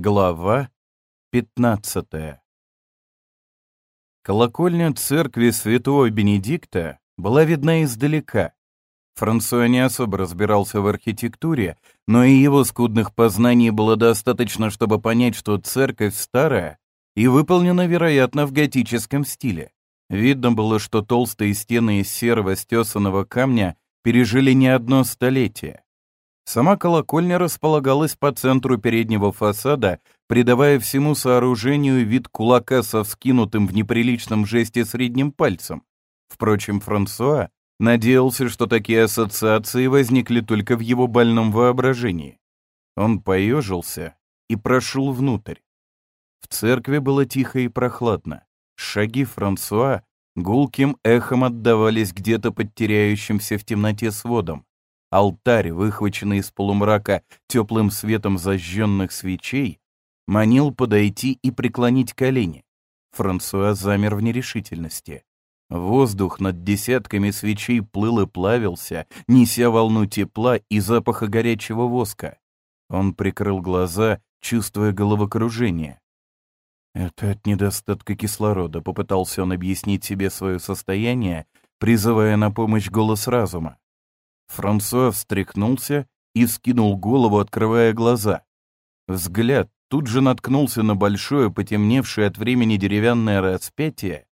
Глава 15 Колокольня церкви святого Бенедикта была видна издалека. Франсуа не особо разбирался в архитектуре, но и его скудных познаний было достаточно, чтобы понять, что церковь старая и выполнена, вероятно, в готическом стиле. Видно было, что толстые стены из серого стесанного камня пережили не одно столетие. Сама колокольня располагалась по центру переднего фасада, придавая всему сооружению вид кулака со вскинутым в неприличном жесте средним пальцем. Впрочем, Франсуа надеялся, что такие ассоциации возникли только в его больном воображении. Он поежился и прошел внутрь. В церкви было тихо и прохладно. Шаги Франсуа гулким эхом отдавались где-то под теряющимся в темноте сводом. Алтарь, выхваченный из полумрака теплым светом зажженных свечей, манил подойти и преклонить колени. Франсуа замер в нерешительности. Воздух над десятками свечей плыл и плавился, неся волну тепла и запаха горячего воска. Он прикрыл глаза, чувствуя головокружение. «Это от недостатка кислорода», — попытался он объяснить себе свое состояние, призывая на помощь голос разума. Франсуа встряхнулся и скинул голову, открывая глаза. Взгляд тут же наткнулся на большое, потемневшее от времени деревянное распятие,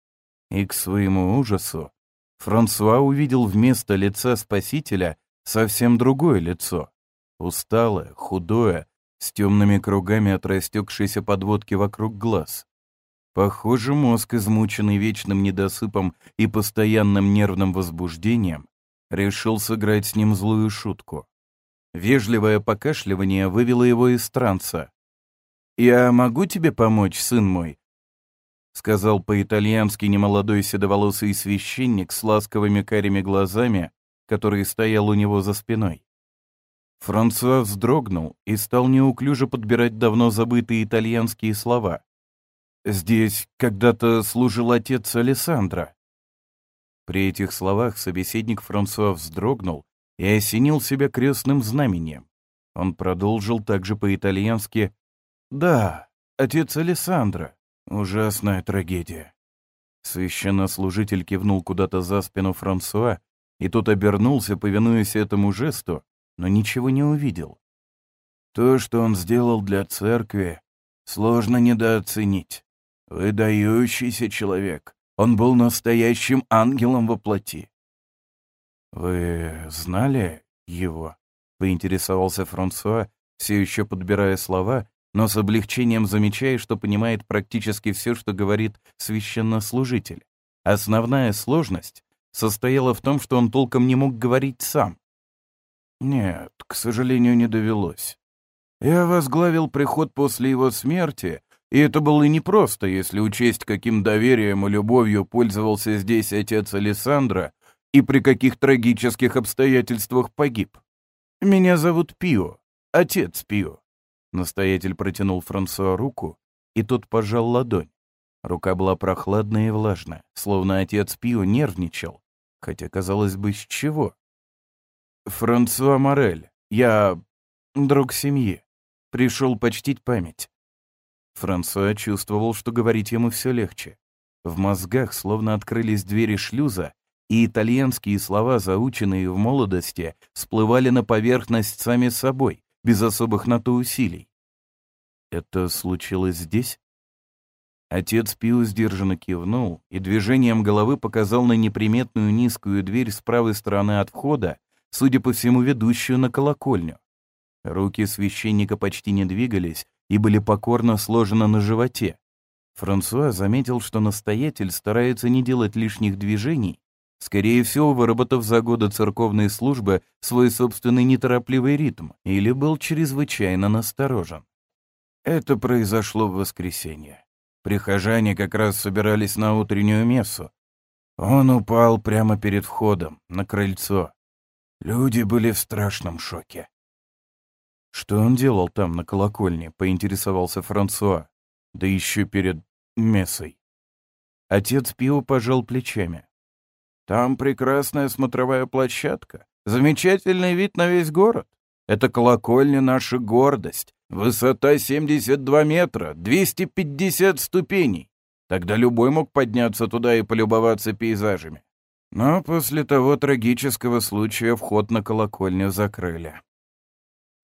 и к своему ужасу Франсуа увидел вместо лица Спасителя совсем другое лицо. Усталое, худое, с темными кругами от растекшейся подводки вокруг глаз. Похоже, мозг, измученный вечным недосыпом и постоянным нервным возбуждением, решил сыграть с ним злую шутку. Вежливое покашливание вывело его из транса. «Я могу тебе помочь, сын мой?» — сказал по-итальянски немолодой седоволосый священник с ласковыми карими глазами, который стоял у него за спиной. Франсуа вздрогнул и стал неуклюже подбирать давно забытые итальянские слова. «Здесь когда-то служил отец Алессандро», при этих словах собеседник Франсуа вздрогнул и осенил себя крестным знамением. Он продолжил также по-итальянски «Да, отец Алессандро. Ужасная трагедия». Священнослужитель кивнул куда-то за спину Франсуа, и тот обернулся, повинуясь этому жесту, но ничего не увидел. То, что он сделал для церкви, сложно недооценить. Выдающийся человек, он был настоящим ангелом во плоти. «Вы знали его?» — поинтересовался Франсуа, все еще подбирая слова, но с облегчением замечая, что понимает практически все, что говорит священнослужитель. Основная сложность состояла в том, что он толком не мог говорить сам. «Нет, к сожалению, не довелось. Я возглавил приход после его смерти, и это было непросто, если учесть, каким доверием и любовью пользовался здесь отец Александра и при каких трагических обстоятельствах погиб. «Меня зовут Пио, отец Пио». Настоятель протянул Франсуа руку, и тот пожал ладонь. Рука была прохладная и влажная, словно отец Пио нервничал, хотя, казалось бы, с чего. «Франсуа Морель, я друг семьи, пришел почтить память. Франсуа чувствовал, что говорить ему все легче. В мозгах словно открылись двери шлюза, и итальянские слова, заученные в молодости, всплывали на поверхность сами собой, без особых на то усилий. «Это случилось здесь?» Отец Пиу сдержанно кивнул и движением головы показал на неприметную низкую дверь с правой стороны от входа, судя по всему, ведущую на колокольню. Руки священника почти не двигались, и были покорно сложены на животе. Франсуа заметил, что настоятель старается не делать лишних движений, скорее всего, выработав за годы церковной службы свой собственный неторопливый ритм, или был чрезвычайно насторожен. Это произошло в воскресенье. Прихожане как раз собирались на утреннюю мессу. Он упал прямо перед входом, на крыльцо. Люди были в страшном шоке. Что он делал там, на колокольне, поинтересовался Франсуа. Да еще перед мессой. Отец Пио пожал плечами. Там прекрасная смотровая площадка, замечательный вид на весь город. Это колокольня наша гордость. Высота 72 метра, 250 ступеней. Тогда любой мог подняться туда и полюбоваться пейзажами. Но после того трагического случая вход на колокольню закрыли.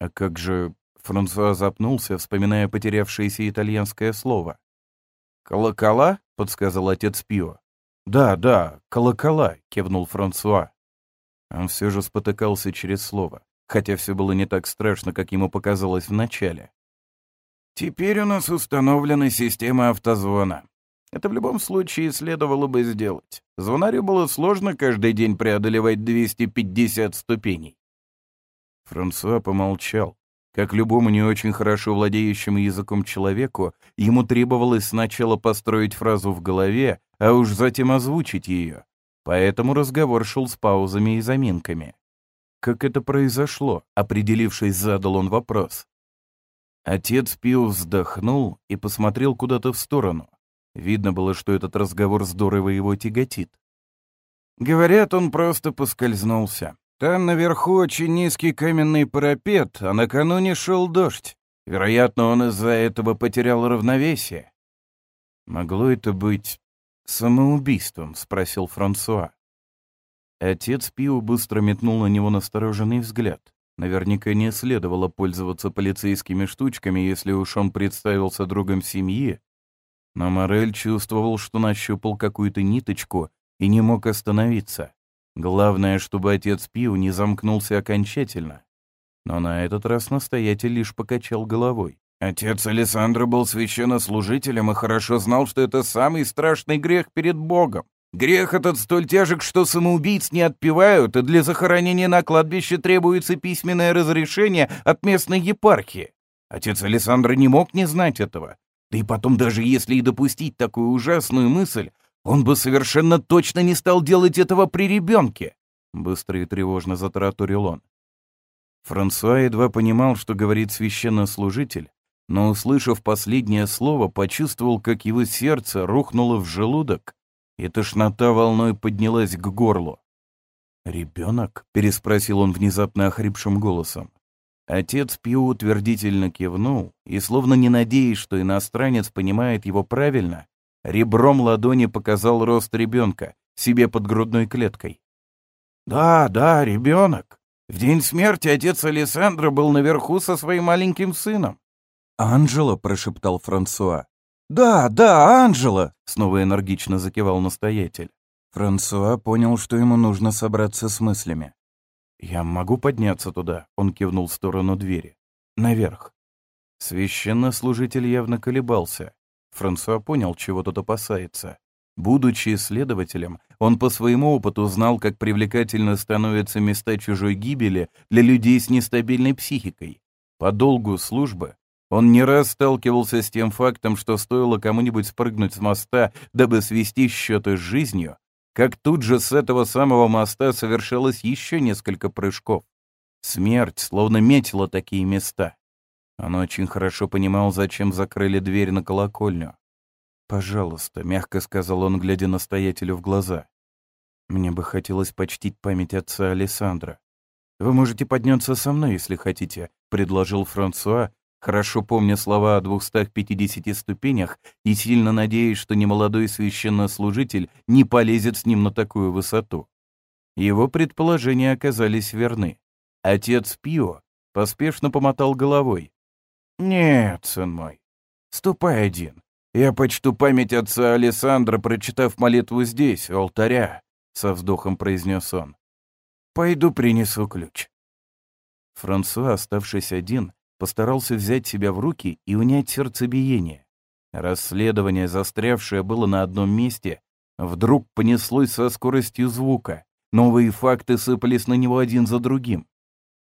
А как же... Франсуа запнулся, вспоминая потерявшееся итальянское слово. «Колокола?» — подсказал отец Пио. «Да, да, колокола», — кивнул Франсуа. Он все же спотыкался через слово, хотя все было не так страшно, как ему показалось вначале. «Теперь у нас установлена система автозвона. Это в любом случае следовало бы сделать. Звонарю было сложно каждый день преодолевать 250 ступеней. Франсуа помолчал. Как любому не очень хорошо владеющему языком человеку, ему требовалось сначала построить фразу в голове, а уж затем озвучить ее. Поэтому разговор шел с паузами и заминками. Как это произошло? Определившись, задал он вопрос. Отец Пио вздохнул и посмотрел куда-то в сторону. Видно было, что этот разговор здорово его тяготит. Говорят, он просто поскользнулся. Там наверху очень низкий каменный парапет, а накануне шел дождь. Вероятно, он из-за этого потерял равновесие. «Могло это быть самоубийством?» — спросил Франсуа. Отец Пио быстро метнул на него настороженный взгляд. Наверняка не следовало пользоваться полицейскими штучками, если уж он представился другом семьи, но Морель чувствовал, что нащупал какую-то ниточку и не мог остановиться. Главное, чтобы отец Пиу не замкнулся окончательно. Но на этот раз настоятель лишь покачал головой. Отец Александра был священнослужителем и хорошо знал, что это самый страшный грех перед Богом. Грех этот столь тяжек, что самоубийц не отпевают, и для захоронения на кладбище требуется письменное разрешение от местной епархии. Отец Александра не мог не знать этого. Да и потом, даже если и допустить такую ужасную мысль, он бы совершенно точно не стал делать этого при ребенке. Быстро и тревожно затараторил он. Франсуа едва понимал, что говорит священнослужитель, но, услышав последнее слово, почувствовал, как его сердце рухнуло в желудок, и тошнота волной поднялась к горлу. «Ребенок?» — переспросил он внезапно охрипшим голосом. Отец Пиу утвердительно кивнул и, словно не надеясь, что иностранец понимает его правильно, ребром ладони показал рост ребенка себе под грудной клеткой. «Да, да, ребенок. В день смерти отец Александра был наверху со своим маленьким сыном». «Анжела», — прошептал Франсуа. «Да, да, Анжела!» — снова энергично закивал настоятель. Франсуа понял, что ему нужно собраться с мыслями. «Я могу подняться туда?» — он кивнул в сторону двери. «Наверх». Священнослужитель явно колебался. Франсуа понял, чего тут опасается. Будучи исследователем, он по своему опыту знал, как привлекательно становятся места чужой гибели для людей с нестабильной психикой. По долгу службы он не раз сталкивался с тем фактом, что стоило кому-нибудь спрыгнуть с моста, дабы свести счеты с жизнью, как тут же с этого самого моста совершалось еще несколько прыжков. Смерть словно метила такие места. Он очень хорошо понимал, зачем закрыли дверь на колокольню. «Пожалуйста», — мягко сказал он, глядя настоятелю в глаза. «Мне бы хотелось почтить память отца Александра. Вы можете подняться со мной, если хотите», — предложил Франсуа, хорошо помня слова о 250 ступенях и сильно надеясь, что немолодой священнослужитель не полезет с ним на такую высоту. Его предположения оказались верны. Отец Пио поспешно помотал головой. «Нет, сын мой, ступай один. Я почту память отца Александра, прочитав молитву здесь, у алтаря», — со вздохом произнес он. «Пойду принесу ключ». Франсуа, оставшись один, постарался взять себя в руки и унять сердцебиение. Расследование, застрявшее было на одном месте, вдруг понеслось со скоростью звука. Новые факты сыпались на него один за другим.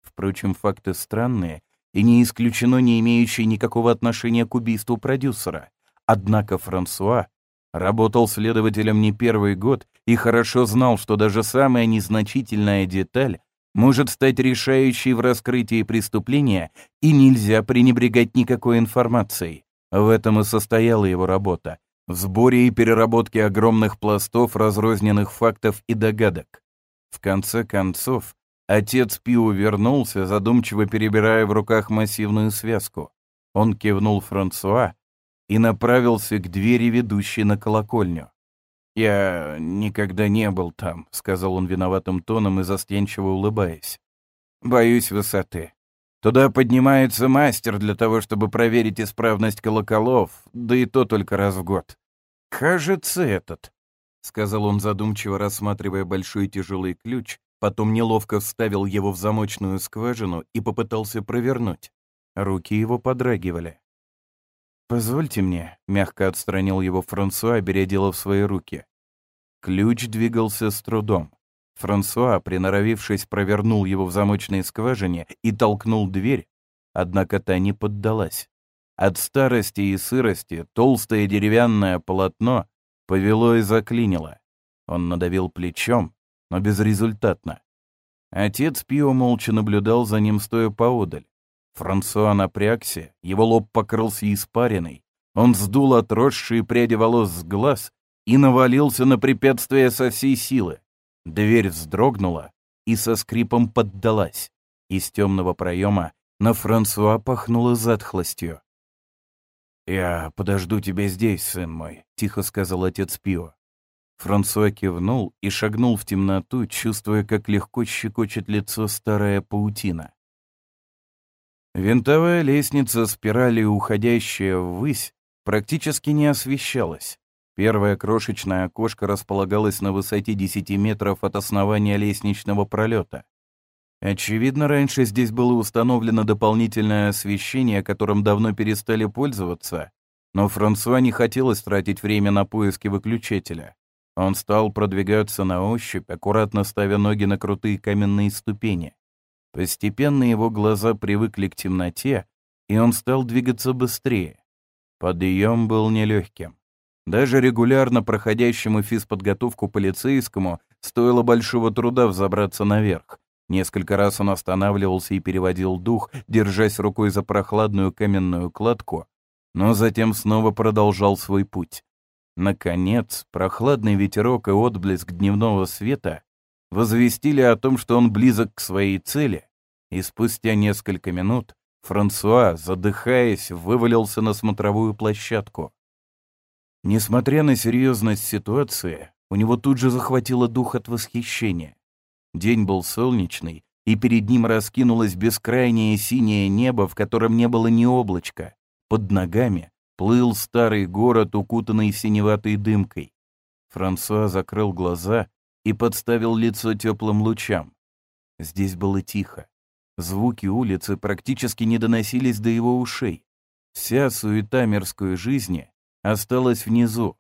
Впрочем, факты странные и не исключено не имеющие никакого отношения к убийству продюсера. Однако Франсуа работал следователем не первый год и хорошо знал, что даже самая незначительная деталь может стать решающей в раскрытии преступления, и нельзя пренебрегать никакой информацией. В этом и состояла его работа — в сборе и переработке огромных пластов разрозненных фактов и догадок. В конце концов, Отец Пиу вернулся, задумчиво перебирая в руках массивную связку. Он кивнул Франсуа и направился к двери, ведущей на колокольню. «Я никогда не был там», — сказал он виноватым тоном и застенчиво улыбаясь. «Боюсь высоты. Туда поднимается мастер для того, чтобы проверить исправность колоколов, да и то только раз в год. Кажется, этот», — сказал он задумчиво, рассматривая большой тяжелый ключ, потом неловко вставил его в замочную скважину и попытался провернуть. Руки его подрагивали. «Позвольте мне», — мягко отстранил его Франсуа, беря дело в свои руки. Ключ двигался с трудом. Франсуа, приноровившись, провернул его в замочной скважине и толкнул дверь, однако та не поддалась. От старости и сырости толстое деревянное полотно повело и заклинило. Он надавил плечом, но безрезультатно. Отец Пио молча наблюдал за ним, стоя поодаль. Франсуа напрягся, его лоб покрылся испариной. Он сдул отросшие пряди волос с глаз и навалился на препятствие со всей силы. Дверь вздрогнула и со скрипом поддалась. Из темного проема на Франсуа пахнуло затхлостью. «Я подожду тебя здесь, сын мой», — тихо сказал отец Пио. Франсуа кивнул и шагнул в темноту, чувствуя, как легко щекочет лицо старая паутина. Винтовая лестница, спиралью уходящая ввысь, практически не освещалась. Первое крошечное окошко располагалось на высоте 10 метров от основания лестничного пролета. Очевидно, раньше здесь было установлено дополнительное освещение, которым давно перестали пользоваться, но Франсуа не хотелось тратить время на поиски выключателя. Он стал продвигаться на ощупь, аккуратно ставя ноги на крутые каменные ступени. Постепенно его глаза привыкли к темноте, и он стал двигаться быстрее. Подъем был нелегким. Даже регулярно проходящему физподготовку полицейскому стоило большого труда взобраться наверх. Несколько раз он останавливался и переводил дух, держась рукой за прохладную каменную кладку, но затем снова продолжал свой путь. Наконец, прохладный ветерок и отблеск дневного света возвестили о том, что он близок к своей цели, и спустя несколько минут Франсуа, задыхаясь, вывалился на смотровую площадку. Несмотря на серьезность ситуации, у него тут же захватило дух от восхищения. День был солнечный, и перед ним раскинулось бескрайнее синее небо, в котором не было ни облачка. Под ногами плыл старый город, укутанный синеватой дымкой. Франсуа закрыл глаза и подставил лицо теплым лучам. Здесь было тихо. Звуки улицы практически не доносились до его ушей. Вся суета мирской жизни осталась внизу.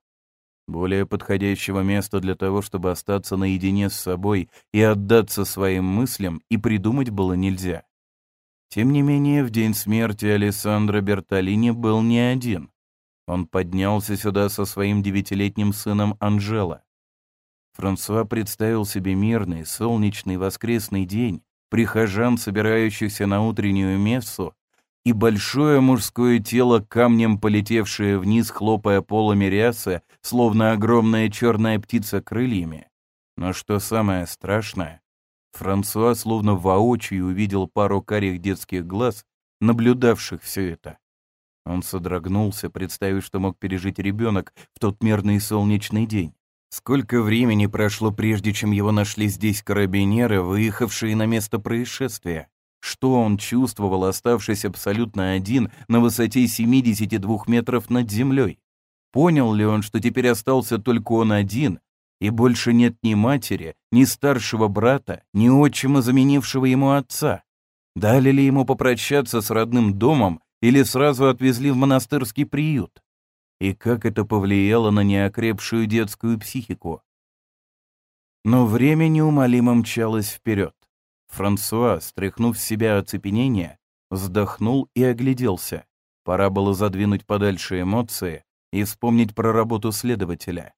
Более подходящего места для того, чтобы остаться наедине с собой и отдаться своим мыслям, и придумать было нельзя. Тем не менее, в день смерти Алессандро Бертолини был не один. Он поднялся сюда со своим девятилетним сыном Анжела. Франсуа представил себе мирный, солнечный воскресный день, прихожан, собирающихся на утреннюю мессу, и большое мужское тело, камнем полетевшее вниз, хлопая полами рясы, словно огромная черная птица крыльями. Но что самое страшное, Франсуа словно воочию увидел пару карих детских глаз, наблюдавших все это. Он содрогнулся, представив, что мог пережить ребенок в тот мирный солнечный день. Сколько времени прошло, прежде чем его нашли здесь карабинеры, выехавшие на место происшествия? Что он чувствовал, оставшись абсолютно один на высоте 72 метров над землей? Понял ли он, что теперь остался только он один, и больше нет ни матери, ни старшего брата, ни отчима, заменившего ему отца? Дали ли ему попрощаться с родным домом или сразу отвезли в монастырский приют? и как это повлияло на неокрепшую детскую психику. Но время неумолимо мчалось вперед. Франсуа, стряхнув с себя оцепенение, вздохнул и огляделся. Пора было задвинуть подальше эмоции и вспомнить про работу следователя.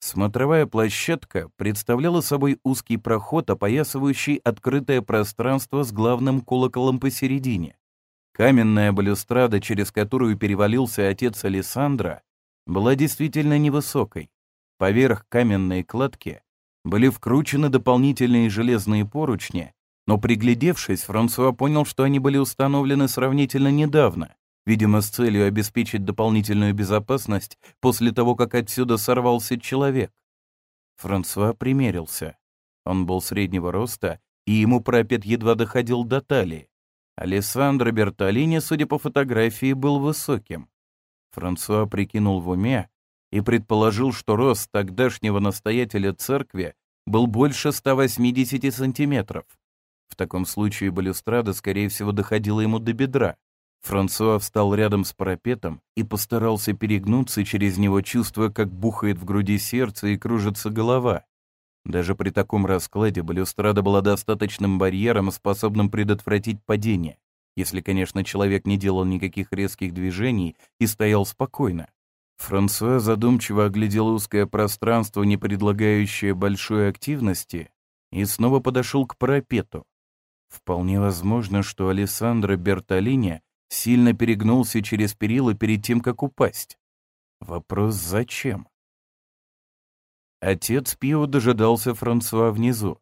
Смотровая площадка представляла собой узкий проход, опоясывающий открытое пространство с главным колоколом посередине. Каменная балюстрада, через которую перевалился отец Александра, была действительно невысокой. Поверх каменной кладки были вкручены дополнительные железные поручни, но приглядевшись, Франсуа понял, что они были установлены сравнительно недавно, видимо, с целью обеспечить дополнительную безопасность после того, как отсюда сорвался человек. Франсуа примерился. Он был среднего роста, и ему пропет едва доходил до талии. Алессандро Бертолини, судя по фотографии, был высоким. Франсуа прикинул в уме и предположил, что рост тогдашнего настоятеля церкви был больше 180 сантиметров. В таком случае балюстрада, скорее всего, доходила ему до бедра. Франсуа встал рядом с парапетом и постарался перегнуться через него, чувствуя, как бухает в груди сердце и кружится голова. Даже при таком раскладе балюстрада была достаточным барьером, способным предотвратить падение, если, конечно, человек не делал никаких резких движений и стоял спокойно. Франсуа задумчиво оглядел узкое пространство, не предлагающее большой активности, и снова подошел к парапету. Вполне возможно, что Алессандро Бертолини сильно перегнулся через перила перед тем, как упасть. Вопрос «зачем?». Отец Пио дожидался Франсуа внизу.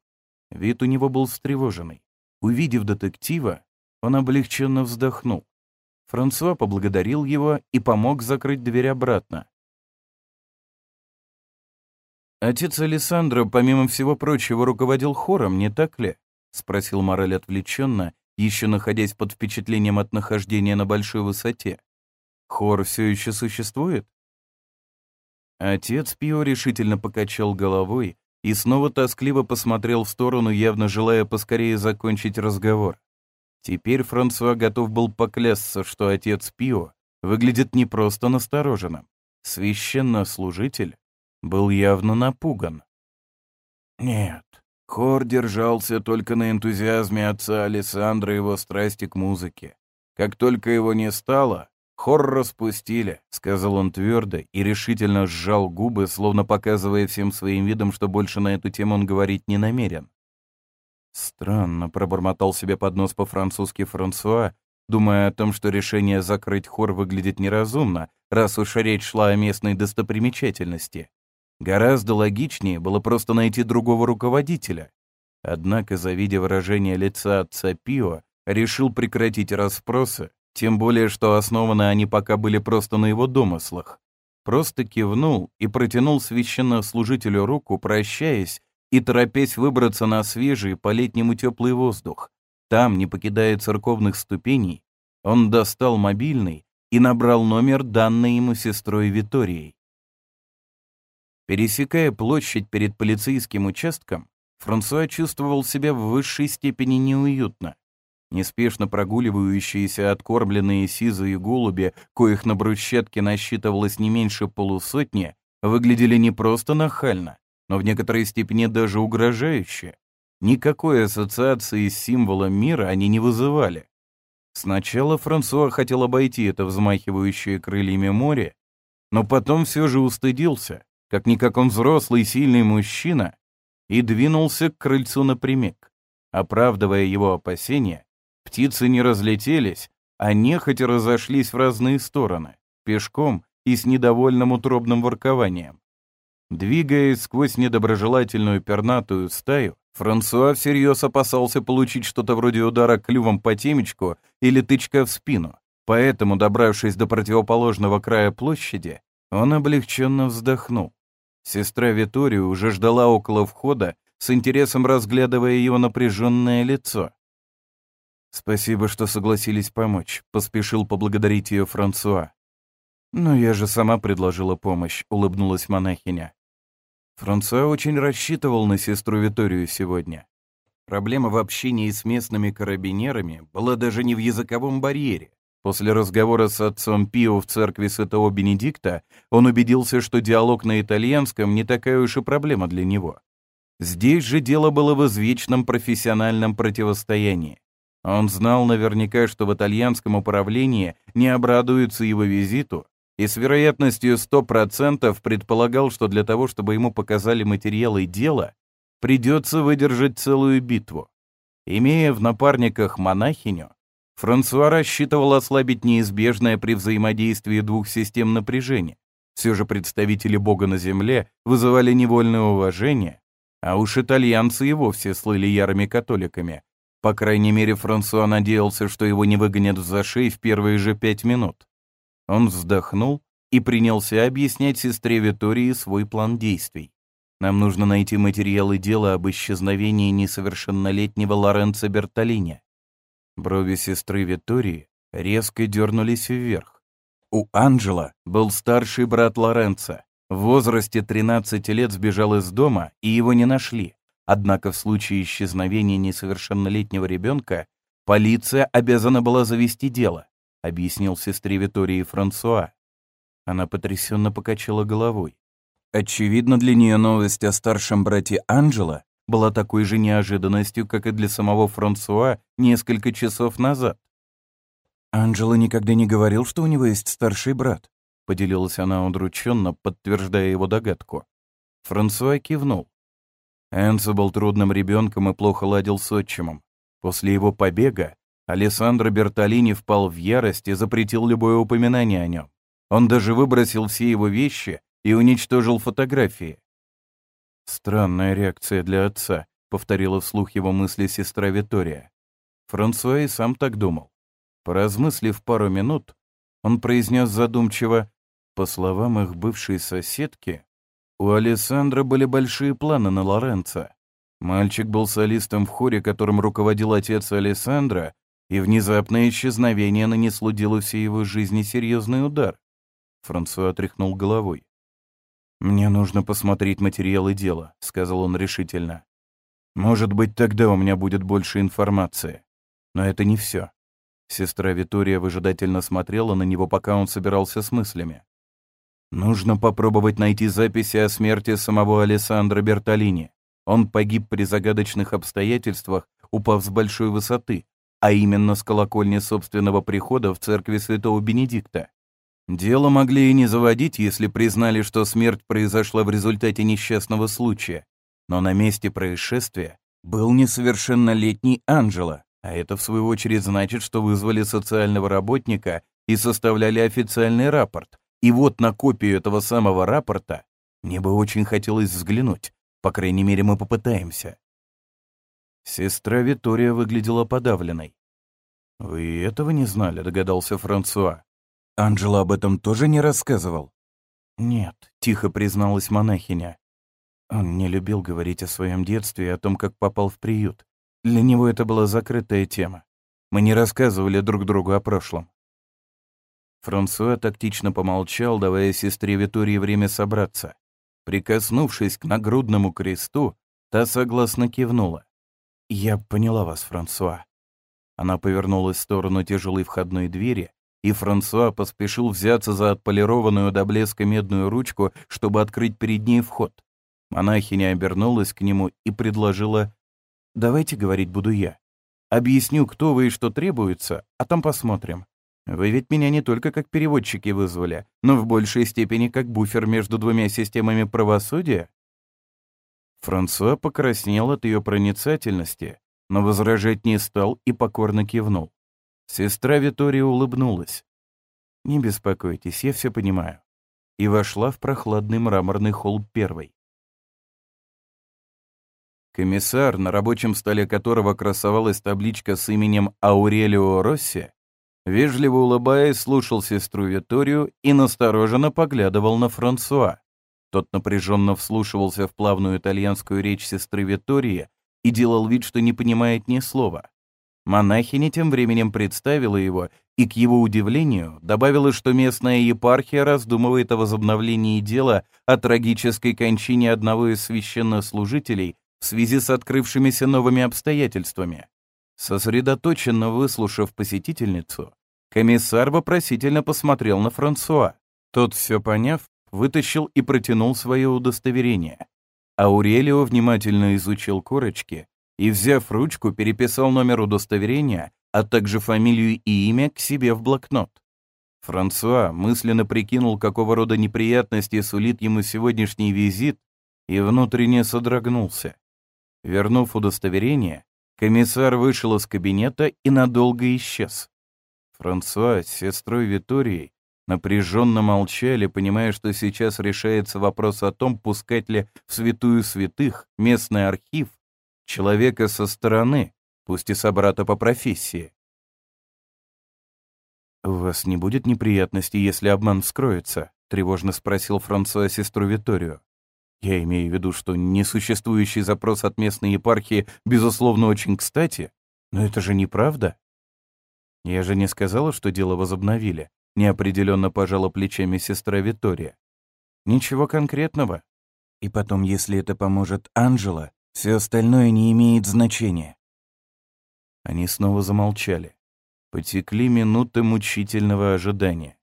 Вид у него был встревоженный. Увидев детектива, он облегченно вздохнул. Франсуа поблагодарил его и помог закрыть дверь обратно. «Отец Алессандро, помимо всего прочего, руководил хором, не так ли?» — спросил Морель отвлеченно, еще находясь под впечатлением от нахождения на большой высоте. «Хор все еще существует?» Отец Пио решительно покачал головой и снова тоскливо посмотрел в сторону, явно желая поскорее закончить разговор. Теперь Франсуа готов был поклясться, что отец Пио выглядит не просто настороженным. Священнослужитель был явно напуган. Нет, хор держался только на энтузиазме отца Александра и его страсти к музыке. Как только его не стало, «Хор распустили», — сказал он твердо и решительно сжал губы, словно показывая всем своим видом, что больше на эту тему он говорить не намерен. Странно, пробормотал себе под нос по-французски Франсуа, думая о том, что решение закрыть хор выглядит неразумно, раз уж речь шла о местной достопримечательности. Гораздо логичнее было просто найти другого руководителя. Однако, завидя выражение лица отца Пио, решил прекратить расспросы тем более, что основаны они пока были просто на его домыслах. Просто кивнул и протянул священнослужителю руку, прощаясь и торопясь выбраться на свежий, по-летнему теплый воздух. Там, не покидая церковных ступеней, он достал мобильный и набрал номер, данный ему сестрой Виторией. Пересекая площадь перед полицейским участком, Франсуа чувствовал себя в высшей степени неуютно. Неспешно прогуливающиеся откормленные сизые голуби, коих на брусчатке насчитывалось не меньше полусотни, выглядели не просто нахально, но в некоторой степени даже угрожающе. Никакой ассоциации с символом мира они не вызывали. Сначала Франсуа хотел обойти это взмахивающее крыльями море, но потом все же устыдился, как-никак он взрослый сильный мужчина, и двинулся к крыльцу напрямик. Оправдывая его опасения, Птицы не разлетелись, а нехотя разошлись в разные стороны, пешком и с недовольным утробным воркованием. Двигаясь сквозь недоброжелательную пернатую стаю, Франсуа всерьез опасался получить что-то вроде удара клювом по темечку или тычка в спину, поэтому, добравшись до противоположного края площади, он облегченно вздохнул. Сестра Витория уже ждала около входа, с интересом разглядывая его напряженное лицо. «Спасибо, что согласились помочь», — поспешил поблагодарить ее Франсуа. «Но я же сама предложила помощь», — улыбнулась монахиня. Франсуа очень рассчитывал на сестру Виторию сегодня. Проблема в общении с местными карабинерами была даже не в языковом барьере. После разговора с отцом Пио в церкви святого Бенедикта он убедился, что диалог на итальянском не такая уж и проблема для него. Здесь же дело было в извечном профессиональном противостоянии. Он знал наверняка, что в итальянском управлении не обрадуются его визиту, и с вероятностью 100% предполагал, что для того, чтобы ему показали материалы дела, придется выдержать целую битву. Имея в напарниках монахиню, Франсуа рассчитывал ослабить неизбежное при взаимодействии двух систем напряжения. Все же представители Бога на земле вызывали невольное уважение, А уж итальянцы и вовсе слыли ярыми католиками. По крайней мере, Франсуа надеялся, что его не выгонят в зашей в первые же пять минут. Он вздохнул и принялся объяснять сестре Витории свой план действий. Нам нужно найти материалы дела об исчезновении несовершеннолетнего Лоренцо Бертолини. Брови сестры Витории резко дернулись вверх. У Анджела был старший брат Лоренцо. В возрасте 13 лет сбежал из дома, и его не нашли. Однако в случае исчезновения несовершеннолетнего ребенка полиция обязана была завести дело, объяснил сестре Витории Франсуа. Она потрясенно покачала головой. Очевидно, для нее новость о старшем брате Анджела была такой же неожиданностью, как и для самого Франсуа несколько часов назад. «Анджело никогда не говорил, что у него есть старший брат», — поделилась она удрученно, подтверждая его догадку. Франсуа кивнул. Энцо был трудным ребенком и плохо ладил с отчимом. После его побега Алессандро Бертолини впал в ярость и запретил любое упоминание о нем. Он даже выбросил все его вещи и уничтожил фотографии. «Странная реакция для отца», — повторила вслух его мысли сестра Витория. Франсуа и сам так думал. Поразмыслив пару минут, он произнес задумчиво, по словам их бывшей соседки, у Александра были большие планы на Лоренцо. Мальчик был солистом в хоре, которым руководил отец Александра, и внезапное исчезновение нанесло делу всей его жизни серьезный удар. Франсуа отряхнул головой. «Мне нужно посмотреть материалы дела», — сказал он решительно. «Может быть, тогда у меня будет больше информации. Но это не все». Сестра Витория выжидательно смотрела на него, пока он собирался с мыслями. «Нужно попробовать найти записи о смерти самого Алессандро Бертолини. Он погиб при загадочных обстоятельствах, упав с большой высоты, а именно с колокольни собственного прихода в церкви святого Бенедикта. Дело могли и не заводить, если признали, что смерть произошла в результате несчастного случая. Но на месте происшествия был несовершеннолетний Анджело, а это в свою очередь значит, что вызвали социального работника и составляли официальный рапорт. И вот на копию этого самого рапорта мне бы очень хотелось взглянуть. По крайней мере, мы попытаемся. Сестра Витория выглядела подавленной. «Вы этого не знали?» — догадался Франсуа. Анджела об этом тоже не рассказывал? Нет, тихо призналась монахиня. Он не любил говорить о своем детстве и о том, как попал в приют. Для него это была закрытая тема. Мы не рассказывали друг другу о прошлом. Франсуа тактично помолчал, давая сестре Витории время собраться. Прикоснувшись к нагрудному кресту, та согласно кивнула. «Я поняла вас, Франсуа». Она повернулась в сторону тяжелой входной двери, и Франсуа поспешил взяться за отполированную до блеска медную ручку, чтобы открыть перед ней вход. Монахиня обернулась к нему и предложила «Давайте говорить буду я. Объясню, кто вы и что требуется, а там посмотрим. Вы ведь меня не только как переводчики вызвали, но в большей степени как буфер между двумя системами правосудия». Франсуа покраснел от ее проницательности, но возражать не стал и покорно кивнул. Сестра Витория улыбнулась. «Не беспокойтесь, я все понимаю». И вошла в прохладный мраморный холл первой. Комиссар, на рабочем столе которого красовалась табличка с именем Аурелио Росси, вежливо улыбаясь, слушал сестру Виторию и настороженно поглядывал на Франсуа. Тот напряженно вслушивался в плавную итальянскую речь сестры Витории и делал вид, что не понимает ни слова. Монахиня тем временем представила его и, к его удивлению, добавила, что местная епархия раздумывает о возобновлении дела о трагической кончине одного из священнослужителей в связи с открывшимися новыми обстоятельствами. Сосредоточенно выслушав посетительницу, комиссар вопросительно посмотрел на Франсуа. Тот, все поняв, вытащил и протянул свое удостоверение. Аурелио внимательно изучил корочки и, взяв ручку, переписал номер удостоверения, а также фамилию и имя к себе в блокнот. Франсуа мысленно прикинул, какого рода неприятности сулит ему сегодняшний визит, и внутренне содрогнулся. Вернув удостоверение, комиссар вышел из кабинета и надолго исчез. Франсуа с сестрой Виторией напряженно молчали, понимая, что сейчас решается вопрос о том, пускать ли в святую святых местный архив человека со стороны, пусть и собрата по профессии. «У вас не будет неприятностей, если обман вскроется?» — тревожно спросил Франсуа сестру Виторию. «Я имею в виду, что несуществующий запрос от местной епархии, безусловно, очень кстати, но это же неправда». «Я же не сказала, что дело возобновили», — неопределенно пожала плечами сестра Витория. «Ничего конкретного. И потом, если это поможет Анжела, все остальное не имеет значения». Они снова замолчали. Потекли минуты мучительного ожидания.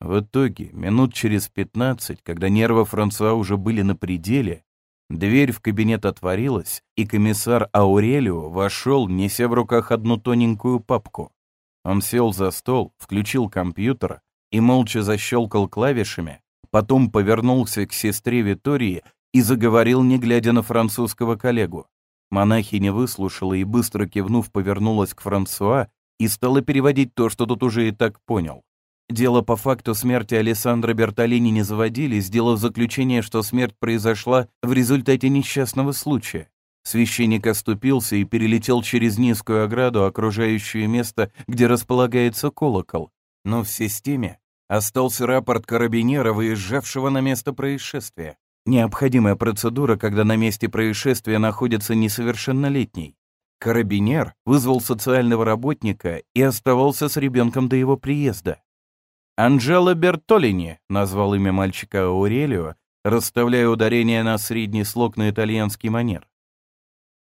В итоге, минут через пятнадцать, когда нервы Франсуа уже были на пределе, дверь в кабинет отворилась, и комиссар Аурелио вошел, неся в руках одну тоненькую папку. Он сел за стол, включил компьютер и молча защелкал клавишами, потом повернулся к сестре Витории и заговорил, не глядя на французского коллегу. Монахиня выслушала и, быстро кивнув, повернулась к Франсуа и стала переводить то, что тут уже и так понял. Дело по факту смерти Алессандро Бертолини не заводили, сделав заключение, что смерть произошла в результате несчастного случая. Священник оступился и перелетел через низкую ограду, окружающую место, где располагается колокол. Но в системе остался рапорт карабинера, выезжавшего на место происшествия. Необходимая процедура, когда на месте происшествия находится несовершеннолетний. Карабинер вызвал социального работника и оставался с ребенком до его приезда. Анджело Бертолини назвал имя мальчика Аурелио, расставляя ударение на средний слог на итальянский манер.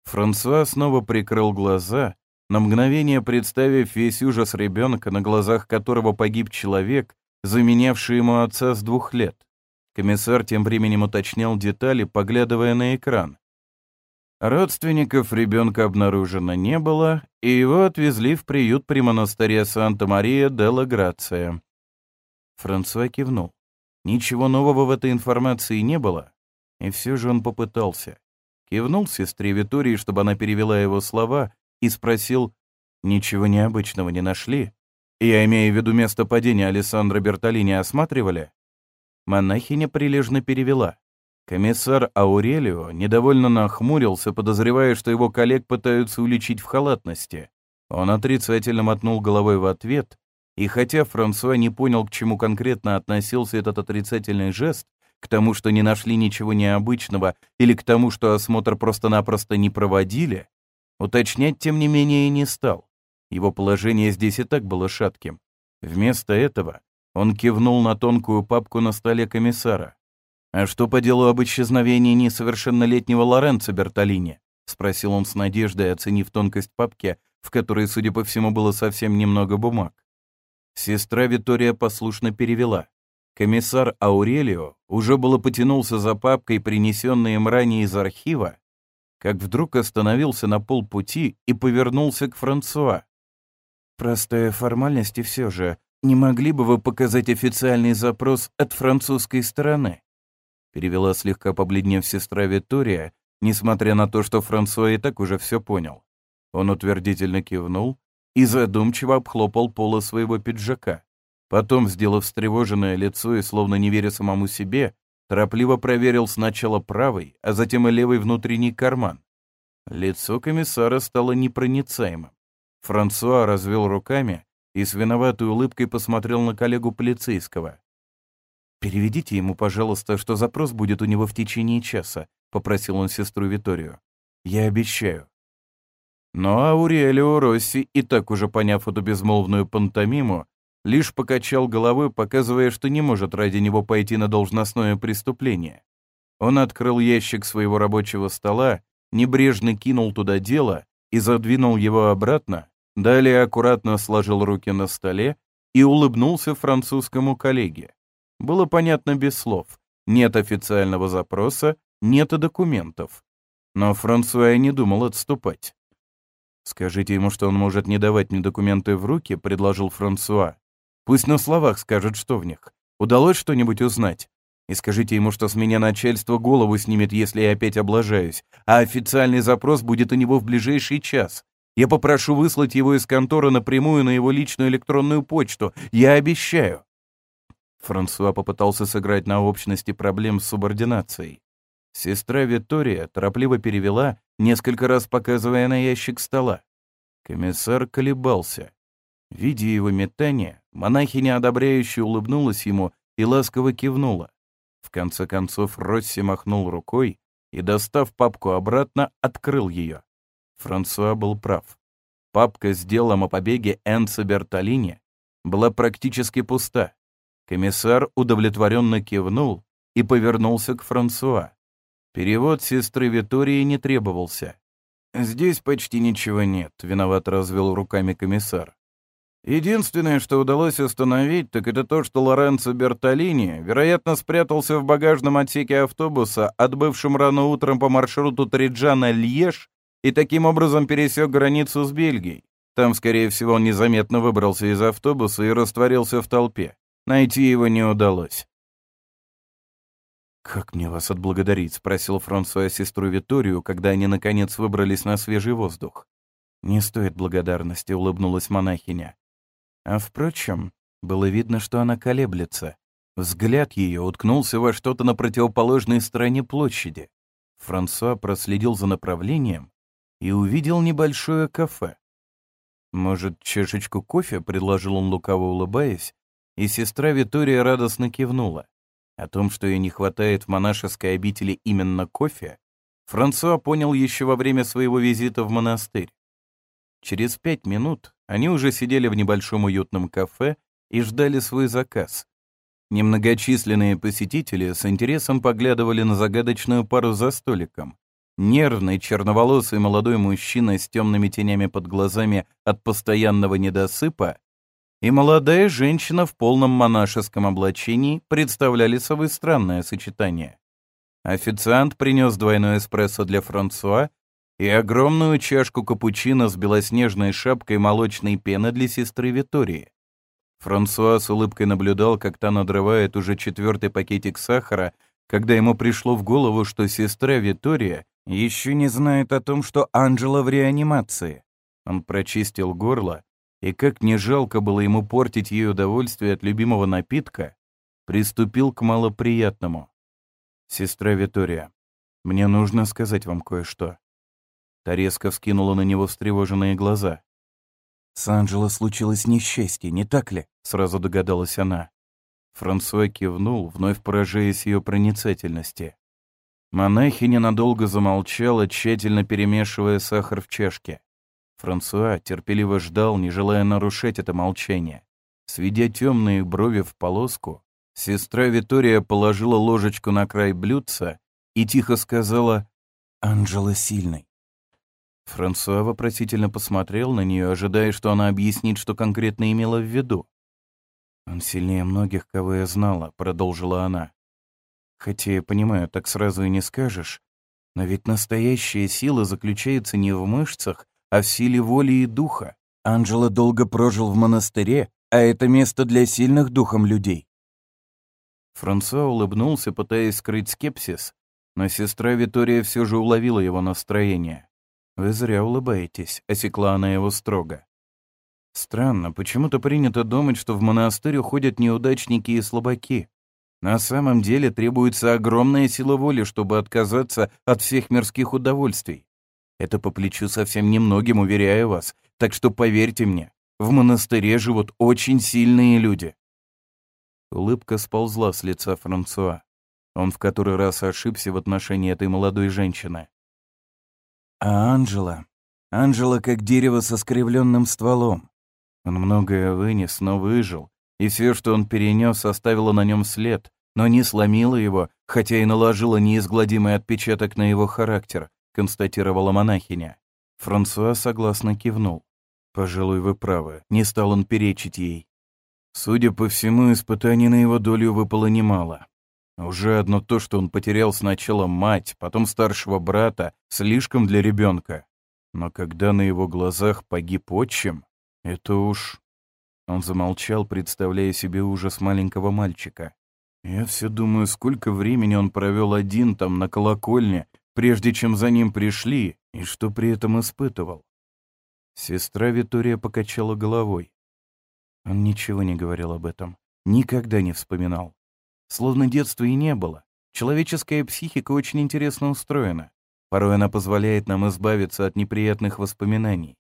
Франсуа снова прикрыл глаза, на мгновение представив весь ужас ребенка, на глазах которого погиб человек, заменявший ему отца с двух лет. Комиссар тем временем уточнял детали, поглядывая на экран. Родственников ребенка обнаружено не было, и его отвезли в приют при монастыре Санта-Мария де ла Грация. Франсуа кивнул. Ничего нового в этой информации не было, и все же он попытался. Кивнул сестре Витории, чтобы она перевела его слова, и спросил, «Ничего необычного не нашли? Я имею в виду место падения Алессандро Бертолини осматривали?» Монахиня прилежно перевела. Комиссар Аурелио недовольно нахмурился, подозревая, что его коллег пытаются уличить в халатности. Он отрицательно мотнул головой в ответ, и хотя Франсуа не понял, к чему конкретно относился этот отрицательный жест, к тому, что не нашли ничего необычного, или к тому, что осмотр просто-напросто не проводили, уточнять, тем не менее, не стал. Его положение здесь и так было шатким. Вместо этого он кивнул на тонкую папку на столе комиссара. «А что по делу об исчезновении несовершеннолетнего Лоренцо Бертолини?» — спросил он с надеждой, оценив тонкость папки, в которой, судя по всему, было совсем немного бумаг. Сестра Витория послушно перевела. Комиссар Аурелио уже было потянулся за папкой, принесенной им ранее из архива, как вдруг остановился на полпути и повернулся к Франсуа. «Простая формальность и все же. Не могли бы вы показать официальный запрос от французской стороны?» перевела слегка побледнев сестра Витория, несмотря на то, что Франсуа и так уже все понял. Он утвердительно кивнул и задумчиво обхлопал поло своего пиджака. Потом, сделав встревоженное лицо и словно не веря самому себе, торопливо проверил сначала правый, а затем и левый внутренний карман. Лицо комиссара стало непроницаемым. Франсуа развел руками и с виноватой улыбкой посмотрел на коллегу полицейского. «Переведите ему, пожалуйста, что запрос будет у него в течение часа», — попросил он сестру Виторию. «Я обещаю». Но Аурелио Росси, и так уже поняв эту безмолвную пантомиму, лишь покачал головой, показывая, что не может ради него пойти на должностное преступление. Он открыл ящик своего рабочего стола, небрежно кинул туда дело и задвинул его обратно, далее аккуратно сложил руки на столе и улыбнулся французскому коллеге. Было понятно без слов. Нет официального запроса, нет и документов. Но Франсуа не думал отступать. «Скажите ему, что он может не давать мне документы в руки», — предложил Франсуа. «Пусть на словах скажет, что в них. Удалось что-нибудь узнать? И скажите ему, что с меня начальство голову снимет, если я опять облажаюсь, а официальный запрос будет у него в ближайший час. Я попрошу выслать его из конторы напрямую на его личную электронную почту. Я обещаю». Франсуа попытался сыграть на общности проблем с субординацией. Сестра Витория торопливо перевела, несколько раз показывая на ящик стола. Комиссар колебался. Видя его метание, монахиня одобряюще улыбнулась ему и ласково кивнула. В конце концов Росси махнул рукой и, достав папку обратно, открыл ее. Франсуа был прав. Папка с делом о побеге Энца Бертолини была практически пуста. Комиссар удовлетворенно кивнул и повернулся к Франсуа. Перевод сестры Витории не требовался. «Здесь почти ничего нет», — виноват развел руками комиссар. Единственное, что удалось установить, так это то, что Лоренцо Бертолини, вероятно, спрятался в багажном отсеке автобуса, отбывшем рано утром по маршруту Триджана-Льеж, и таким образом пересек границу с Бельгией. Там, скорее всего, он незаметно выбрался из автобуса и растворился в толпе. Найти его не удалось. «Как мне вас отблагодарить?» — спросил Франсуа сестру Виторию, когда они, наконец, выбрались на свежий воздух. «Не стоит благодарности», — улыбнулась монахиня. А впрочем, было видно, что она колеблется. Взгляд ее уткнулся во что-то на противоположной стороне площади. Франсуа проследил за направлением и увидел небольшое кафе. «Может, чашечку кофе?» — предложил он, лукаво улыбаясь, и сестра Витория радостно кивнула. О том, что ей не хватает в монашеской обители именно кофе, Франсуа понял еще во время своего визита в монастырь. Через пять минут они уже сидели в небольшом уютном кафе и ждали свой заказ. Немногочисленные посетители с интересом поглядывали на загадочную пару за столиком. Нервный, черноволосый молодой мужчина с темными тенями под глазами от постоянного недосыпа и молодая женщина в полном монашеском облачении представляли собой странное сочетание. Официант принес двойной эспрессо для Франсуа и огромную чашку капучино с белоснежной шапкой молочной пены для сестры Витории. Франсуа с улыбкой наблюдал, как та надрывает уже четвертый пакетик сахара, когда ему пришло в голову, что сестра Витория еще не знает о том, что Анджела в реанимации. Он прочистил горло, и как не жалко было ему портить ей удовольствие от любимого напитка, приступил к малоприятному. «Сестра Витория, мне нужно сказать вам кое-что». Та резко вскинула на него встревоженные глаза. «С Анджело случилось несчастье, не так ли?» — сразу догадалась она. Франсуа кивнул, вновь поражаясь ее проницательности. Монахиня надолго замолчала, тщательно перемешивая сахар в чашке. Франсуа терпеливо ждал, не желая нарушать это молчание. Сведя темные брови в полоску, сестра Витория положила ложечку на край блюдца и тихо сказала «Анджела сильный. Франсуа вопросительно посмотрел на нее, ожидая, что она объяснит, что конкретно имела в виду. «Он сильнее многих, кого я знала», — продолжила она. «Хотя я понимаю, так сразу и не скажешь, но ведь настоящая сила заключается не в мышцах, а в силе воли и духа. Анджело долго прожил в монастыре, а это место для сильных духом людей». Франсуа улыбнулся, пытаясь скрыть скепсис, но сестра Витория все же уловила его настроение. «Вы зря улыбаетесь», — осекла она его строго. «Странно, почему-то принято думать, что в монастырь уходят неудачники и слабаки. На самом деле требуется огромная сила воли, чтобы отказаться от всех мирских удовольствий. Это по плечу совсем немногим, уверяю вас, так что поверьте мне, в монастыре живут очень сильные люди». Улыбка сползла с лица Франсуа. Он в который раз ошибся в отношении этой молодой женщины. А Анжела? Анжела как дерево со скривленным стволом. Он многое вынес, но выжил, и все, что он перенес, оставило на нем след, но не сломило его, хотя и наложило неизгладимый отпечаток на его характер, констатировала монахиня. Франсуа согласно кивнул. «Пожалуй, вы правы, не стал он перечить ей. Судя по всему, испытаний на его долю выпало немало. Уже одно то, что он потерял сначала мать, потом старшего брата, слишком для ребенка. Но когда на его глазах погиб отчим, это уж... Он замолчал, представляя себе ужас маленького мальчика. Я все думаю, сколько времени он провел один там на колокольне, прежде чем за ним пришли, и что при этом испытывал. Сестра Витория покачала головой. Он ничего не говорил об этом. Никогда не вспоминал. Словно детства и не было. Человеческая психика очень интересно устроена. Порой она позволяет нам избавиться от неприятных воспоминаний.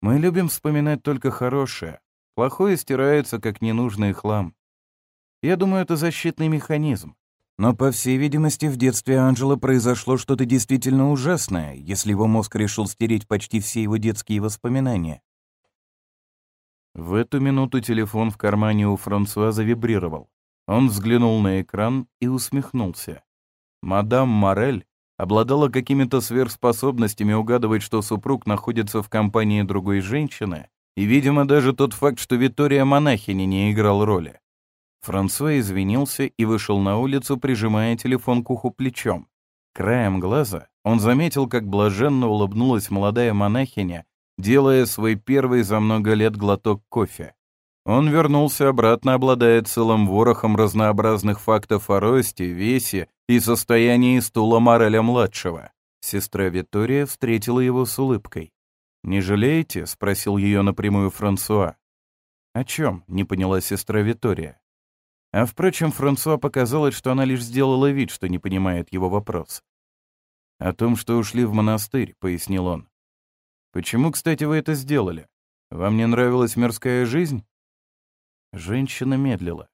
Мы любим вспоминать только хорошее. Плохое стирается, как ненужный хлам. Я думаю, это защитный механизм. Но, по всей видимости, в детстве Анджела произошло что-то действительно ужасное, если его мозг решил стереть почти все его детские воспоминания. В эту минуту телефон в кармане у Франсуа завибрировал. Он взглянул на экран и усмехнулся. Мадам Морель обладала какими-то сверхспособностями угадывать, что супруг находится в компании другой женщины, и, видимо, даже тот факт, что Виктория монахиня не играл роли. Франсуа извинился и вышел на улицу, прижимая телефон к уху плечом. Краем глаза он заметил, как блаженно улыбнулась молодая монахиня, делая свой первый за много лет глоток кофе. Он вернулся обратно, обладая целым ворохом разнообразных фактов о росте, весе и состоянии стула Мореля-младшего. Сестра Виктория встретила его с улыбкой. «Не жалеете?» — спросил ее напрямую Франсуа. «О чем?» — не поняла сестра Виктория. А впрочем, Франсуа показалось, что она лишь сделала вид, что не понимает его вопрос. «О том, что ушли в монастырь», — пояснил он. «Почему, кстати, вы это сделали? Вам не нравилась мирская жизнь?» Женщина медлила.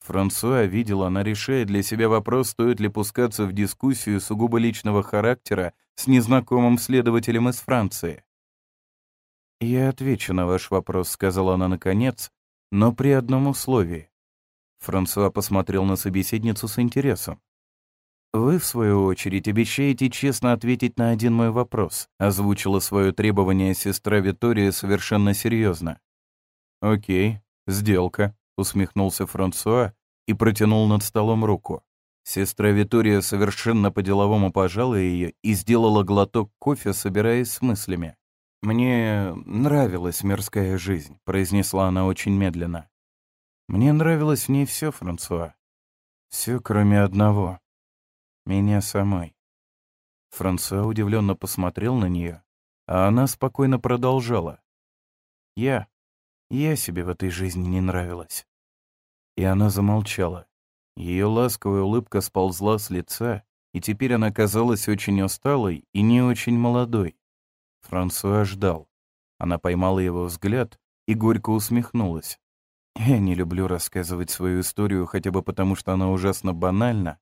Франсуа видела, она решает для себя вопрос, стоит ли пускаться в дискуссию сугубо личного характера с незнакомым следователем из Франции. «Я отвечу на ваш вопрос», — сказала она наконец, «но при одном условии. Франсуа посмотрел на собеседницу с интересом. «Вы, в свою очередь, обещаете честно ответить на один мой вопрос», озвучила свое требование сестра Витория совершенно серьезно. «Окей, сделка», — усмехнулся Франсуа и протянул над столом руку. Сестра Витория совершенно по-деловому пожала ее и сделала глоток кофе, собираясь с мыслями. «Мне нравилась мирская жизнь», — произнесла она очень медленно. Мне нравилось в ней все, Франсуа. Все, кроме одного. Меня самой. Франсуа удивленно посмотрел на нее, а она спокойно продолжала. Я, я себе в этой жизни не нравилась. И она замолчала. Ее ласковая улыбка сползла с лица, и теперь она казалась очень усталой и не очень молодой. Франсуа ждал. Она поймала его взгляд и горько усмехнулась. Я не люблю рассказывать свою историю хотя бы потому, что она ужасно банальна,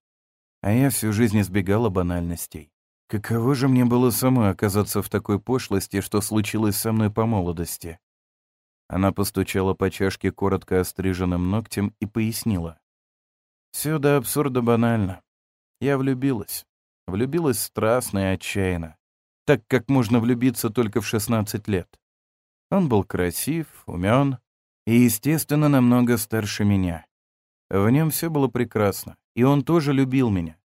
а я всю жизнь избегала банальностей. Каково же мне было самой оказаться в такой пошлости, что случилось со мной по молодости? Она постучала по чашке коротко остриженным ногтем и пояснила. Все до абсурда банально. Я влюбилась. Влюбилась страстно и отчаянно. Так, как можно влюбиться только в 16 лет. Он был красив, умен, и, естественно, намного старше меня. В нем все было прекрасно, и он тоже любил меня.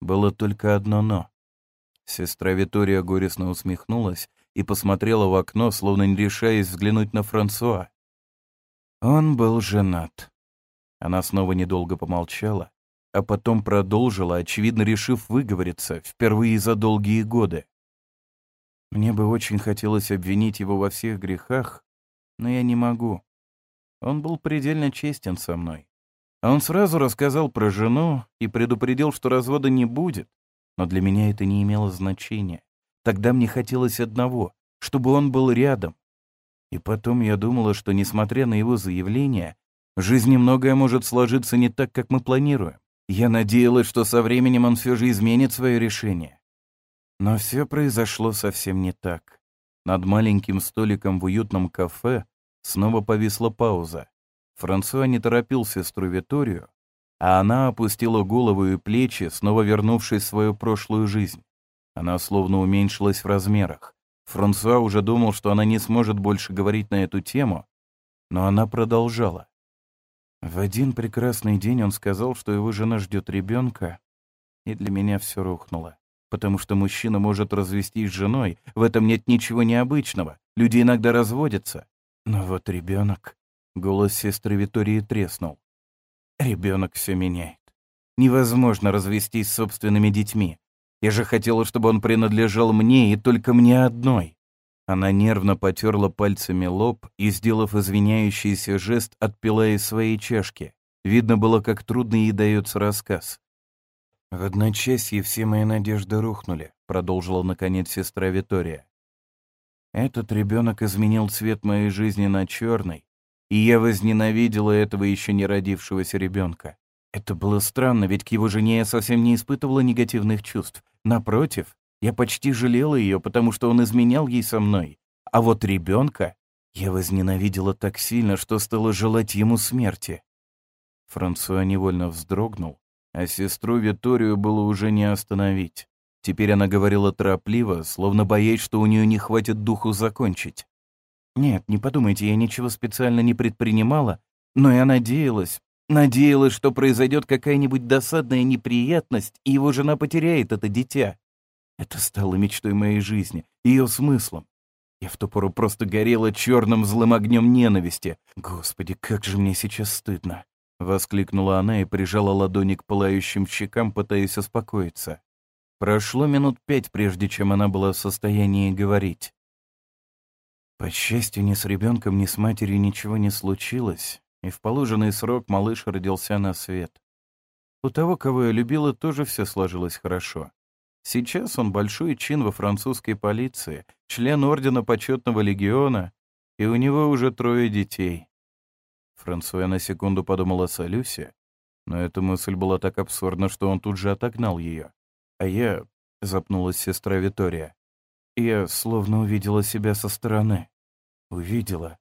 Было только одно «но». Сестра Витория горестно усмехнулась и посмотрела в окно, словно не решаясь взглянуть на Франсуа. Он был женат. Она снова недолго помолчала, а потом продолжила, очевидно решив выговориться, впервые за долгие годы. Мне бы очень хотелось обвинить его во всех грехах, но я не могу. Он был предельно честен со мной. Он сразу рассказал про жену и предупредил, что развода не будет. Но для меня это не имело значения. Тогда мне хотелось одного, чтобы он был рядом. И потом я думала, что, несмотря на его заявление, в жизни многое может сложиться не так, как мы планируем. Я надеялась, что со временем он все же изменит свое решение. Но все произошло совсем не так. Над маленьким столиком в уютном кафе Снова повисла пауза. Франсуа не торопил сестру Виторию, а она опустила голову и плечи, снова вернувшись в свою прошлую жизнь. Она словно уменьшилась в размерах. Франсуа уже думал, что она не сможет больше говорить на эту тему, но она продолжала. В один прекрасный день он сказал, что его жена ждет ребенка, и для меня все рухнуло. Потому что мужчина может развестись с женой, в этом нет ничего необычного. Люди иногда разводятся. Но вот ребенок. Голос сестры Витории треснул. Ребенок все меняет. Невозможно развестись с собственными детьми. Я же хотела, чтобы он принадлежал мне и только мне одной. Она нервно потерла пальцами лоб и, сделав извиняющийся жест, отпила из своей чашки. Видно было, как трудно ей дается рассказ. «В одночасье все мои надежды рухнули», — продолжила, наконец, сестра Витория. «Этот ребенок изменил цвет моей жизни на черный, и я возненавидела этого еще не родившегося ребенка. Это было странно, ведь к его жене я совсем не испытывала негативных чувств. Напротив, я почти жалела ее, потому что он изменял ей со мной. А вот ребенка я возненавидела так сильно, что стала желать ему смерти. Франсуа невольно вздрогнул, а сестру Виторию было уже не остановить. Теперь она говорила торопливо, словно боясь, что у нее не хватит духу закончить. «Нет, не подумайте, я ничего специально не предпринимала, но я надеялась, надеялась, что произойдет какая-нибудь досадная неприятность, и его жена потеряет это дитя. Это стало мечтой моей жизни, ее смыслом. Я в ту пору просто горела черным злым огнем ненависти. Господи, как же мне сейчас стыдно. Воскликнула она и прижала ладони к пылающим щекам, пытаясь успокоиться. Прошло минут пять, прежде чем она была в состоянии говорить. По счастью, ни с ребенком, ни с матерью ничего не случилось, и в положенный срок малыш родился на свет. У того, кого я любила, тоже все сложилось хорошо. Сейчас он большой чин во французской полиции, член Ордена Почетного Легиона, и у него уже трое детей. Франсуэ на секунду подумала о Салюсе, но эта мысль была так абсурдна, что он тут же отогнал ее. А я, — запнулась сестра Витория, — я словно увидела себя со стороны. Увидела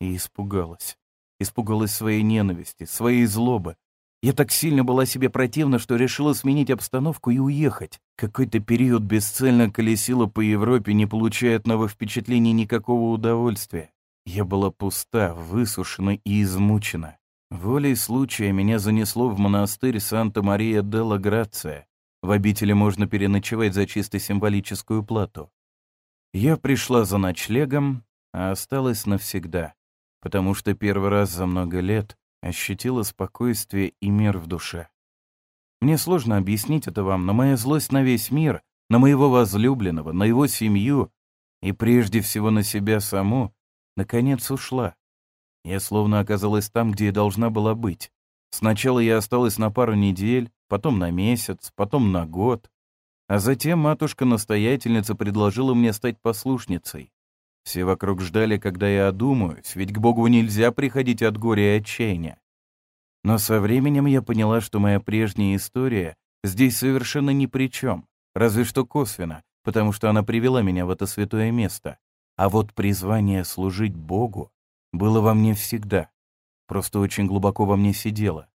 и испугалась. Испугалась своей ненависти, своей злобы, я так сильно была себе противна, что решила сменить обстановку и уехать. Какой-то период бесцельно колесила по Европе, не получая от новых впечатлений никакого удовольствия. Я была пуста, высушена и измучена. Волей случая меня занесло в монастырь Санта-Мария-де-ла-Грация. В обители можно переночевать за чисто символическую плату. Я пришла за ночлегом, а осталась навсегда, потому что первый раз за много лет ощутила спокойствие и мир в душе. Мне сложно объяснить это вам, но моя злость на весь мир, на моего возлюбленного, на его семью и прежде всего на себя саму, наконец ушла. Я словно оказалась там, где и должна была быть. Сначала я осталась на пару недель, потом на месяц, потом на год. А затем матушка-настоятельница предложила мне стать послушницей. Все вокруг ждали, когда я одумаюсь, ведь к Богу нельзя приходить от горя и отчаяния. Но со временем я поняла, что моя прежняя история здесь совершенно ни при чем, разве что косвенно, потому что она привела меня в это святое место. А вот призвание служить Богу было во мне всегда, просто очень глубоко во мне сидело.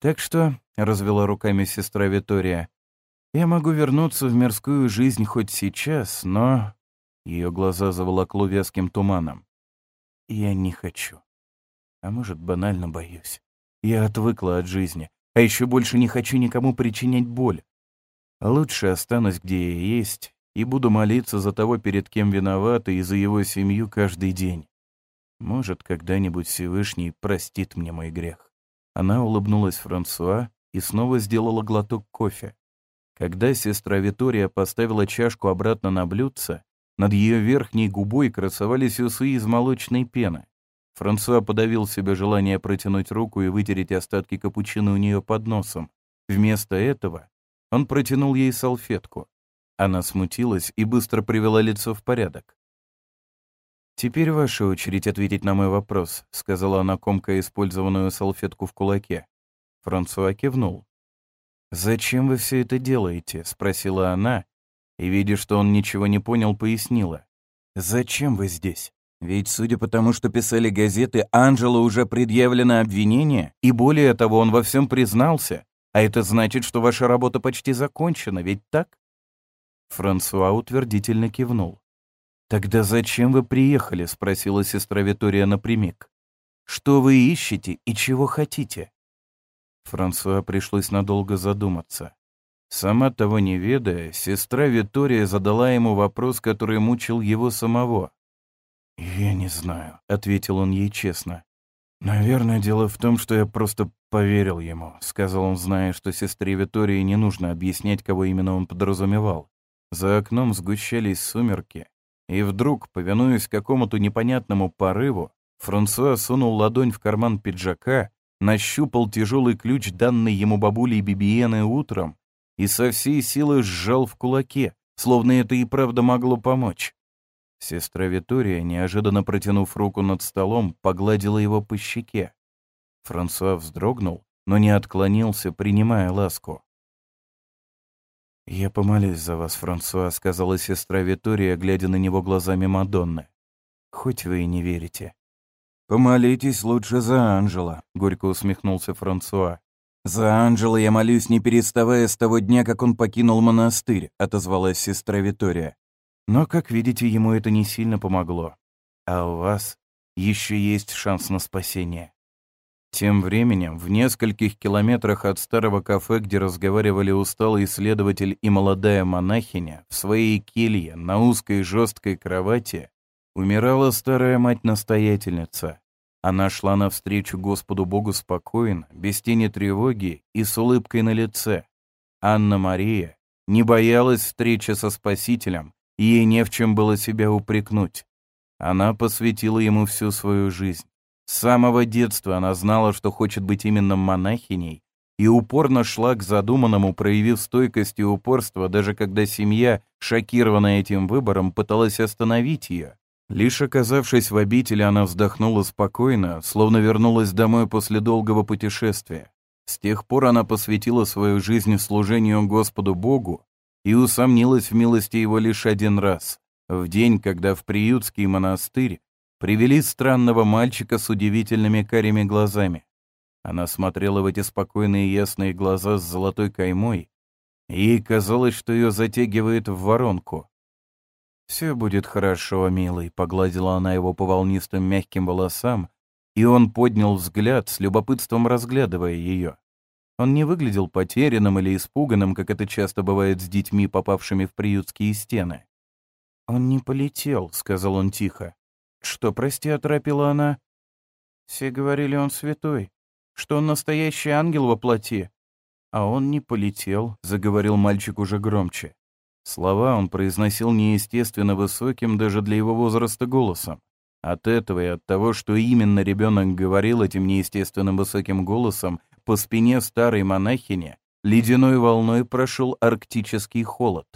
Так что, — развела руками сестра Витория, — я могу вернуться в мирскую жизнь хоть сейчас, но ее глаза заволокло вязким туманом. «Я не хочу. А может, банально боюсь. Я отвыкла от жизни, а еще больше не хочу никому причинять боль. Лучше останусь, где я есть, и буду молиться за того, перед кем виновата, и за его семью каждый день. Может, когда-нибудь Всевышний простит мне мой грех». Она улыбнулась Франсуа и снова сделала глоток кофе. Когда сестра Витория поставила чашку обратно на блюдце, над ее верхней губой красовались усы из молочной пены. Франсуа подавил себе желание протянуть руку и вытереть остатки капучино у нее под носом. Вместо этого он протянул ей салфетку. Она смутилась и быстро привела лицо в порядок. «Теперь ваша очередь ответить на мой вопрос», — сказала она, комкая использованную салфетку в кулаке. Франсуа кивнул. «Зачем вы все это делаете?» — спросила она, и, видя, что он ничего не понял, пояснила. «Зачем вы здесь? Ведь, судя по тому, что писали газеты, Анджело уже предъявлено обвинение, и более того, он во всем признался, а это значит, что ваша работа почти закончена, ведь так?» Франсуа утвердительно кивнул. «Тогда зачем вы приехали?» — спросила сестра Витория напрямик. «Что вы ищете и чего хотите?» Франсуа пришлось надолго задуматься. Сама того не ведая, сестра Витория задала ему вопрос, который мучил его самого. «Я не знаю», — ответил он ей честно. «Наверное, дело в том, что я просто поверил ему», — сказал он, зная, что сестре Витории не нужно объяснять, кого именно он подразумевал. За окном сгущались сумерки, и вдруг, повинуясь какому-то непонятному порыву, Франсуа сунул ладонь в карман пиджака нащупал тяжелый ключ, данный ему бабулей Бибиены утром, и со всей силы сжал в кулаке, словно это и правда могло помочь. Сестра Витория, неожиданно протянув руку над столом, погладила его по щеке. Франсуа вздрогнул, но не отклонился, принимая ласку. «Я помолюсь за вас, Франсуа», — сказала сестра Витория, глядя на него глазами Мадонны. «Хоть вы и не верите». «Помолитесь лучше за Анжела», — горько усмехнулся Франсуа. «За Анжела я молюсь, не переставая с того дня, как он покинул монастырь», — отозвалась сестра Витория. «Но, как видите, ему это не сильно помогло. А у вас еще есть шанс на спасение». Тем временем, в нескольких километрах от старого кафе, где разговаривали усталый исследователь и молодая монахиня, в своей келье на узкой жесткой кровати, умирала старая мать-настоятельница. Она шла навстречу Господу Богу спокойно, без тени тревоги и с улыбкой на лице. Анна-Мария не боялась встречи со Спасителем, и ей не в чем было себя упрекнуть. Она посвятила ему всю свою жизнь. С самого детства она знала, что хочет быть именно монахиней, и упорно шла к задуманному, проявив стойкость и упорство, даже когда семья, шокированная этим выбором, пыталась остановить ее. Лишь оказавшись в обители, она вздохнула спокойно, словно вернулась домой после долгого путешествия. С тех пор она посвятила свою жизнь служению Господу Богу и усомнилась в милости Его лишь один раз, в день, когда в приютский монастырь привели странного мальчика с удивительными карими глазами. Она смотрела в эти спокойные ясные глаза с золотой каймой, и ей казалось, что ее затягивает в воронку. «Все будет хорошо, милый», — погладила она его по волнистым мягким волосам, и он поднял взгляд, с любопытством разглядывая ее. Он не выглядел потерянным или испуганным, как это часто бывает с детьми, попавшими в приютские стены. «Он не полетел», — сказал он тихо. «Что, прости», — оторопила она. «Все говорили, он святой, что он настоящий ангел во плоти». «А он не полетел», — заговорил мальчик уже громче. Слова он произносил неестественно высоким даже для его возраста голосом. От этого и от того, что именно ребенок говорил этим неестественным высоким голосом, по спине старой монахини ледяной волной прошел арктический холод.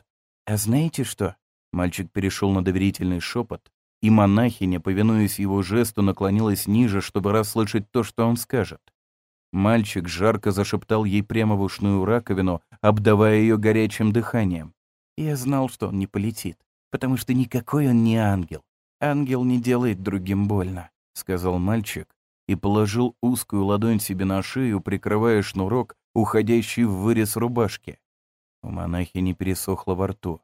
«А знаете что?» Мальчик перешел на доверительный шепот, и монахиня, повинуясь его жесту, наклонилась ниже, чтобы расслышать то, что он скажет. Мальчик жарко зашептал ей прямо в ушную раковину, обдавая ее горячим дыханием. Я знал, что он не полетит, потому что никакой он не ангел. Ангел не делает другим больно, сказал мальчик и положил узкую ладонь себе на шею, прикрывая шнурок, уходящий в вырез рубашки. У монахи не пересохло во рту.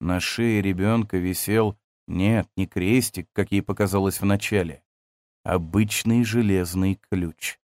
На шее ребенка висел, нет, не крестик, как ей показалось вначале, обычный железный ключ.